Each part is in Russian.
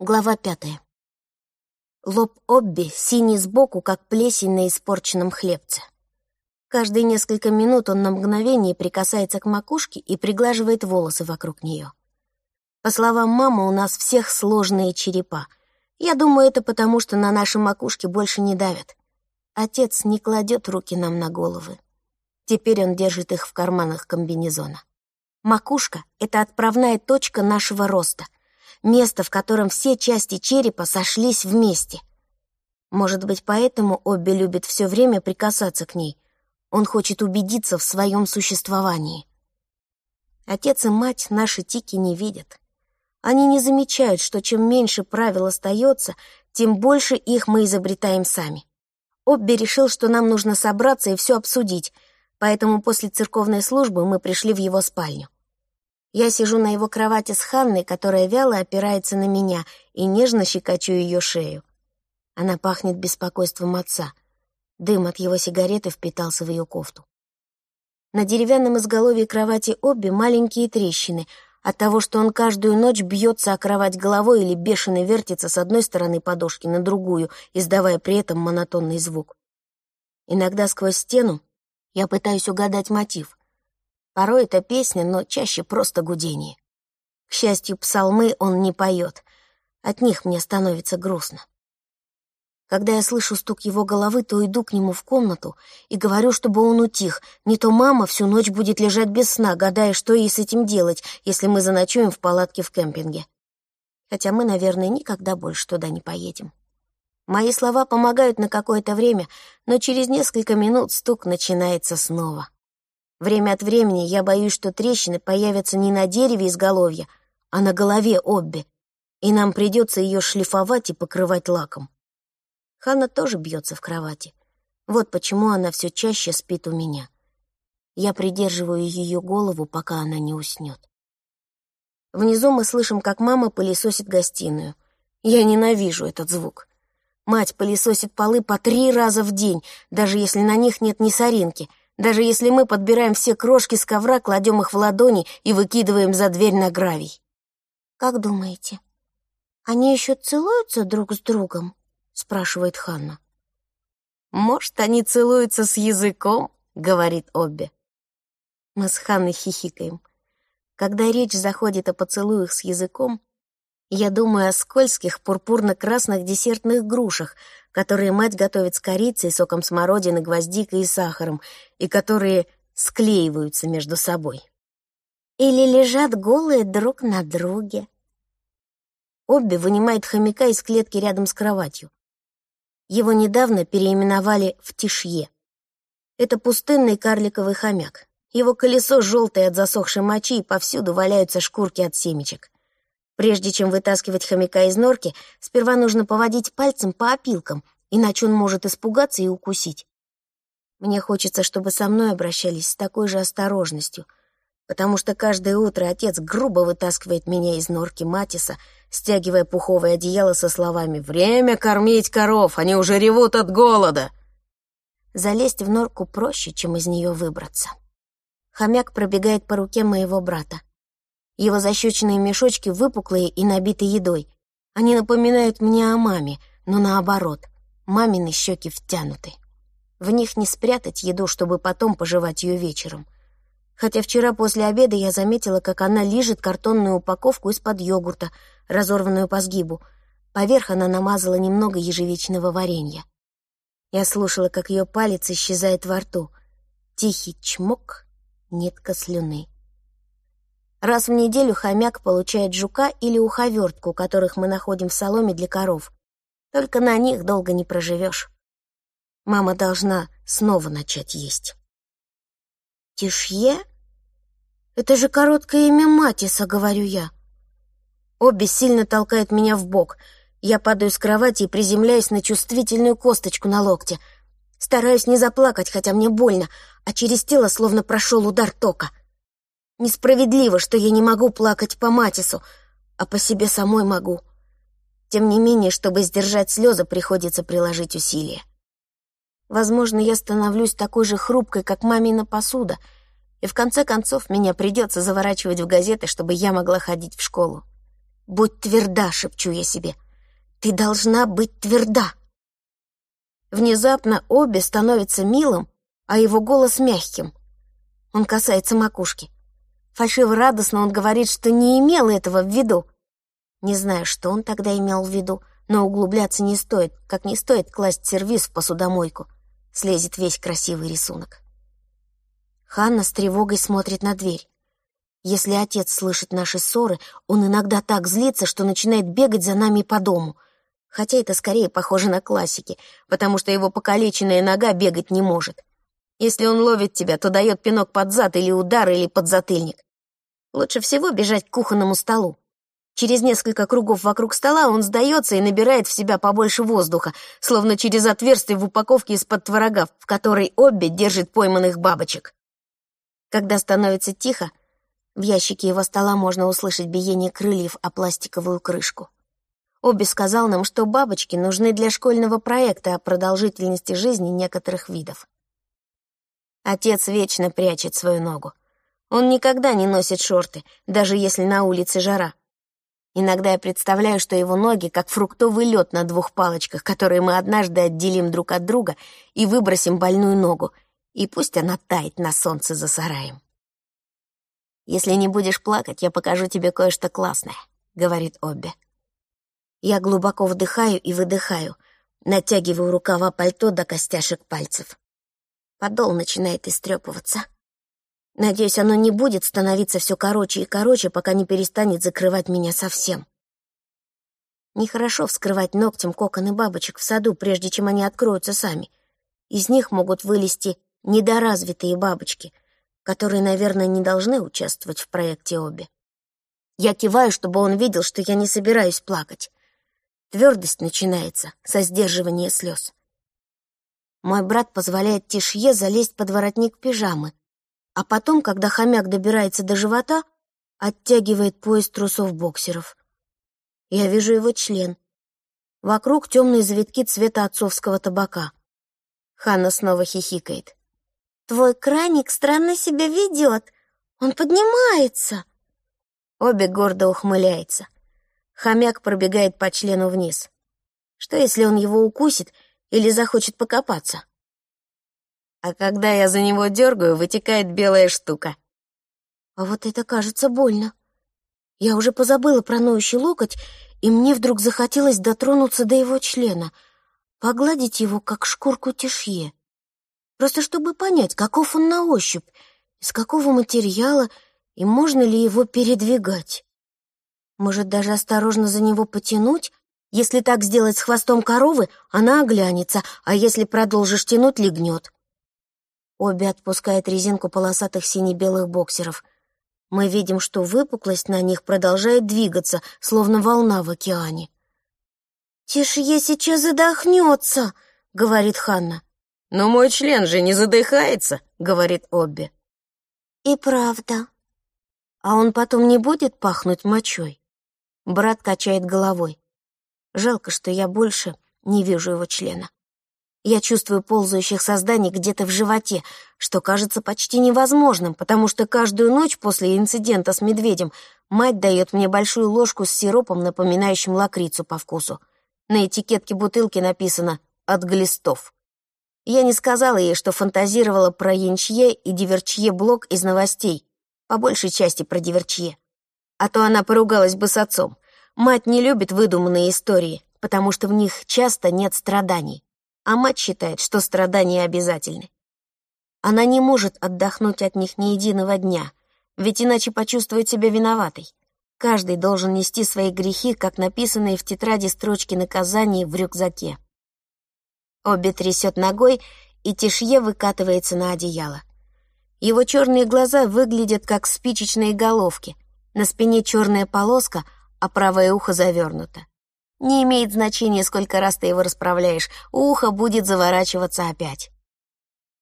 Глава пятая. Лоб Обби синий сбоку, как плесень на испорченном хлебце. Каждые несколько минут он на мгновение прикасается к макушке и приглаживает волосы вокруг нее. По словам мамы, у нас всех сложные черепа. Я думаю, это потому, что на нашей макушке больше не давят. Отец не кладет руки нам на головы. Теперь он держит их в карманах комбинезона. Макушка — это отправная точка нашего роста — место, в котором все части черепа сошлись вместе. Может быть, поэтому Обби любит все время прикасаться к ней. Он хочет убедиться в своем существовании. Отец и мать наши тики не видят. Они не замечают, что чем меньше правил остается, тем больше их мы изобретаем сами. Обби решил, что нам нужно собраться и все обсудить, поэтому после церковной службы мы пришли в его спальню. Я сижу на его кровати с Ханной, которая вяло опирается на меня, и нежно щекочу ее шею. Она пахнет беспокойством отца. Дым от его сигареты впитался в ее кофту. На деревянном изголовье кровати Обби маленькие трещины от того, что он каждую ночь бьется о кровать головой или бешено вертится с одной стороны подушки на другую, издавая при этом монотонный звук. Иногда сквозь стену я пытаюсь угадать мотив. Порой это песня, но чаще просто гудение. К счастью, псалмы он не поет. От них мне становится грустно. Когда я слышу стук его головы, то иду к нему в комнату и говорю, чтобы он утих. Не то мама всю ночь будет лежать без сна, гадая, что ей с этим делать, если мы заночуем в палатке в кемпинге. Хотя мы, наверное, никогда больше туда не поедем. Мои слова помогают на какое-то время, но через несколько минут стук начинается снова. Время от времени я боюсь, что трещины появятся не на дереве изголовья, а на голове Обби, и нам придется ее шлифовать и покрывать лаком. Ханна тоже бьется в кровати. Вот почему она все чаще спит у меня. Я придерживаю ее голову, пока она не уснет. Внизу мы слышим, как мама пылесосит гостиную. Я ненавижу этот звук. Мать пылесосит полы по три раза в день, даже если на них нет ни соринки — даже если мы подбираем все крошки с ковра, кладем их в ладони и выкидываем за дверь на гравий. «Как думаете, они еще целуются друг с другом?» — спрашивает Ханна. «Может, они целуются с языком?» — говорит Обби. Мы с Ханной хихикаем. Когда речь заходит о поцелуях с языком, я думаю о скользких пурпурно-красных десертных грушах, которые мать готовит с корицей, соком смородины, гвоздикой и сахаром, и которые склеиваются между собой. Или лежат голые друг на друге. Обби вынимает хомяка из клетки рядом с кроватью. Его недавно переименовали в Тишье. Это пустынный карликовый хомяк. Его колесо желтое от засохшей мочи, и повсюду валяются шкурки от семечек. Прежде чем вытаскивать хомяка из норки, сперва нужно поводить пальцем по опилкам, иначе он может испугаться и укусить. Мне хочется, чтобы со мной обращались с такой же осторожностью, потому что каждое утро отец грубо вытаскивает меня из норки Матиса, стягивая пуховое одеяло со словами «Время кормить коров, они уже ревут от голода!» Залезть в норку проще, чем из нее выбраться. Хомяк пробегает по руке моего брата. Его защеченные мешочки выпуклые и набиты едой. Они напоминают мне о маме, но наоборот, мамины щеки втянуты. В них не спрятать еду, чтобы потом пожевать ее вечером. Хотя вчера после обеда я заметила, как она лижет картонную упаковку из-под йогурта, разорванную по сгибу. Поверх она намазала немного ежевичного варенья. Я слушала, как ее палец исчезает во рту. Тихий чмок, нитка слюны. Раз в неделю хомяк получает жука или уховертку, которых мы находим в соломе для коров. Только на них долго не проживешь. Мама должна снова начать есть. «Тишье? Это же короткое имя Матиса», — говорю я. Обе сильно толкает меня в бок. Я падаю с кровати и приземляюсь на чувствительную косточку на локте. Стараюсь не заплакать, хотя мне больно, а через тело словно прошел удар тока. Несправедливо, что я не могу плакать по Матису, а по себе самой могу. Тем не менее, чтобы сдержать слезы, приходится приложить усилия. Возможно, я становлюсь такой же хрупкой, как мамина посуда, и в конце концов меня придется заворачивать в газеты, чтобы я могла ходить в школу. «Будь тверда», — шепчу я себе. «Ты должна быть тверда». Внезапно обе становятся милым, а его голос мягким. Он касается макушки. Фальшиво радостно он говорит, что не имел этого в виду. Не знаю, что он тогда имел в виду, но углубляться не стоит, как не стоит класть сервиз в посудомойку. Слезет весь красивый рисунок. Ханна с тревогой смотрит на дверь. Если отец слышит наши ссоры, он иногда так злится, что начинает бегать за нами по дому. Хотя это скорее похоже на классики, потому что его покалеченная нога бегать не может. Если он ловит тебя, то дает пинок под зад или удар, или подзатыльник. Лучше всего бежать к кухонному столу. Через несколько кругов вокруг стола он сдается и набирает в себя побольше воздуха, словно через отверстие в упаковке из-под творога, в которой обе держит пойманных бабочек. Когда становится тихо, в ящике его стола можно услышать биение крыльев о пластиковую крышку. Обе сказал нам, что бабочки нужны для школьного проекта о продолжительности жизни некоторых видов. Отец вечно прячет свою ногу. Он никогда не носит шорты, даже если на улице жара. Иногда я представляю, что его ноги как фруктовый лед на двух палочках, которые мы однажды отделим друг от друга и выбросим больную ногу, и пусть она тает на солнце за сараем. «Если не будешь плакать, я покажу тебе кое-что классное», — говорит Обби. Я глубоко вдыхаю и выдыхаю, натягиваю рукава пальто до костяшек пальцев. Подол начинает истрепываться. Надеюсь, оно не будет становиться все короче и короче, пока не перестанет закрывать меня совсем. Нехорошо вскрывать ногтем коконы бабочек в саду, прежде чем они откроются сами. Из них могут вылезти недоразвитые бабочки, которые, наверное, не должны участвовать в проекте обе. Я киваю, чтобы он видел, что я не собираюсь плакать. Твердость начинается со сдерживания слез. Мой брат позволяет Тишье залезть под воротник пижамы, а потом, когда хомяк добирается до живота, оттягивает пояс трусов боксеров. Я вижу его член. Вокруг темные завитки цвета отцовского табака. Ханна снова хихикает. «Твой краник странно себя ведет. Он поднимается!» Обе гордо ухмыляется. Хомяк пробегает по члену вниз. Что, если он его укусит или захочет покопаться? А когда я за него дергаю, вытекает белая штука. А вот это кажется больно. Я уже позабыла про ноющий локоть, и мне вдруг захотелось дотронуться до его члена, погладить его, как шкурку тишье. Просто чтобы понять, каков он на ощупь, из какого материала и можно ли его передвигать. Может, даже осторожно за него потянуть? Если так сделать с хвостом коровы, она оглянется, а если продолжишь тянуть, легнет. Обе отпускает резинку полосатых сине-белых боксеров. Мы видим, что выпуклость на них продолжает двигаться, словно волна в океане. «Тише, я сейчас задохнется», — говорит Ханна. «Но мой член же не задыхается», — говорит Обби. «И правда. А он потом не будет пахнуть мочой?» Брат качает головой. Жалко, что я больше не вижу его члена. Я чувствую ползающих созданий где-то в животе, что кажется почти невозможным, потому что каждую ночь после инцидента с медведем мать дает мне большую ложку с сиропом, напоминающим лакрицу по вкусу. На этикетке бутылки написано «от глистов». Я не сказала ей, что фантазировала про Янчье и Диверчье блок из новостей, по большей части про Диверчье. А то она поругалась бы с отцом. Мать не любит выдуманные истории, потому что в них часто нет страданий а мать считает, что страдания обязательны. Она не может отдохнуть от них ни единого дня, ведь иначе почувствует себя виноватой. Каждый должен нести свои грехи, как написанные в тетради строчки наказаний в рюкзаке. Обе трясет ногой, и Тишье выкатывается на одеяло. Его черные глаза выглядят как спичечные головки. На спине черная полоска, а правое ухо завернуто. Не имеет значения, сколько раз ты его расправляешь, ухо будет заворачиваться опять.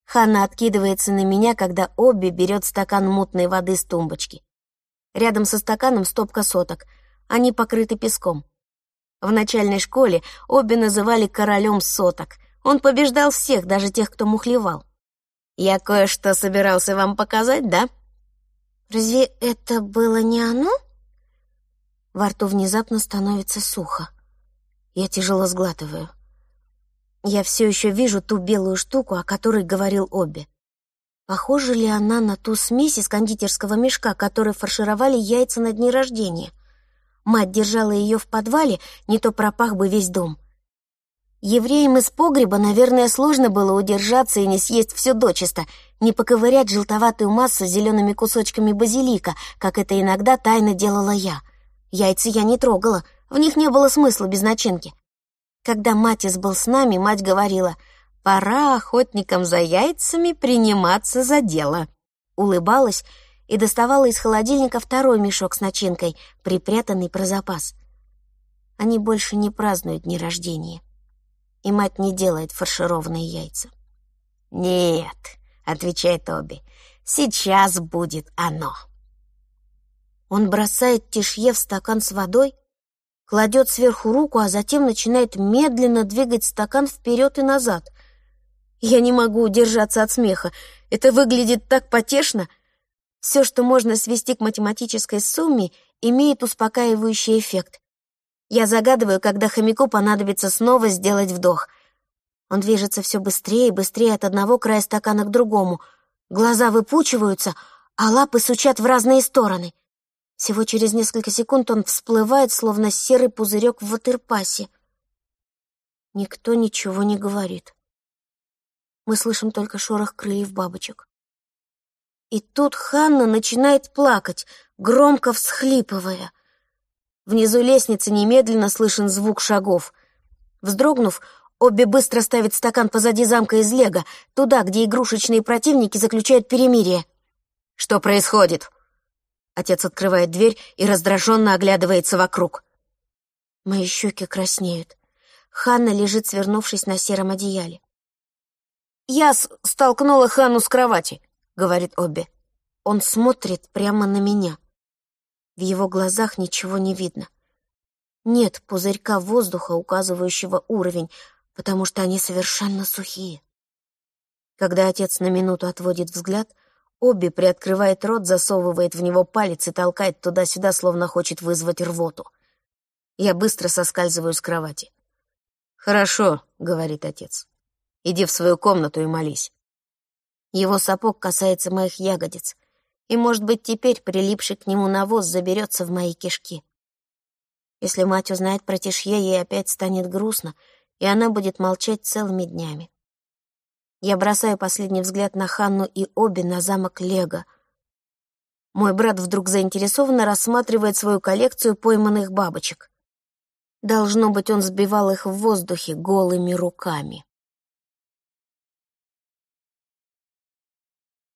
Ханна откидывается на меня, когда Обби берет стакан мутной воды с тумбочки. Рядом со стаканом стопка соток. Они покрыты песком. В начальной школе Обби называли королем соток. Он побеждал всех, даже тех, кто мухлевал. «Я кое-что собирался вам показать, да?» «Разве это было не оно?» Во рту внезапно становится сухо. Я тяжело сглатываю. Я все еще вижу ту белую штуку, о которой говорил Обби. Похожа ли она на ту смесь из кондитерского мешка, которой фаршировали яйца на дни рождения? Мать держала ее в подвале, не то пропах бы весь дом. Евреям из погреба, наверное, сложно было удержаться и не съесть все дочисто, не поковырять желтоватую массу зелеными кусочками базилика, как это иногда тайно делала я. Яйца я не трогала, в них не было смысла без начинки. Когда Матис был с нами, мать говорила, «Пора охотникам за яйцами приниматься за дело». Улыбалась и доставала из холодильника второй мешок с начинкой, припрятанный про запас. Они больше не празднуют дни рождения. И мать не делает фаршированные яйца. «Нет», — отвечает Оби, — «сейчас будет оно». Он бросает Тишье в стакан с водой, кладет сверху руку, а затем начинает медленно двигать стакан вперед и назад. Я не могу удержаться от смеха. Это выглядит так потешно. Все, что можно свести к математической сумме, имеет успокаивающий эффект. Я загадываю, когда хомяку понадобится снова сделать вдох. Он движется все быстрее и быстрее от одного края стакана к другому. Глаза выпучиваются, а лапы сучат в разные стороны — всего через несколько секунд он всплывает, словно серый пузырек в ватерпасе. Никто ничего не говорит. Мы слышим только шорох крыльев бабочек. И тут Ханна начинает плакать, громко всхлипывая. Внизу лестницы немедленно слышен звук шагов. Вздрогнув, Обе быстро ставит стакан позади замка из лего, туда, где игрушечные противники заключают перемирие. «Что происходит?» Отец открывает дверь и раздраженно оглядывается вокруг. Мои щеки краснеют. Ханна лежит, свернувшись на сером одеяле. «Я столкнула Ханну с кровати», — говорит Обби. Он смотрит прямо на меня. В его глазах ничего не видно. Нет пузырька воздуха, указывающего уровень, потому что они совершенно сухие. Когда отец на минуту отводит взгляд — Обби приоткрывает рот, засовывает в него палец и толкает туда-сюда, словно хочет вызвать рвоту. Я быстро соскальзываю с кровати. «Хорошо», — говорит отец. «Иди в свою комнату и молись». Его сапог касается моих ягодиц, и, может быть, теперь прилипший к нему навоз заберется в мои кишки. Если мать узнает про Тишье, ей опять станет грустно, и она будет молчать целыми днями. Я бросаю последний взгляд на Ханну и Оби на замок Лего. Мой брат вдруг заинтересованно рассматривает свою коллекцию пойманных бабочек. Должно быть, он сбивал их в воздухе голыми руками.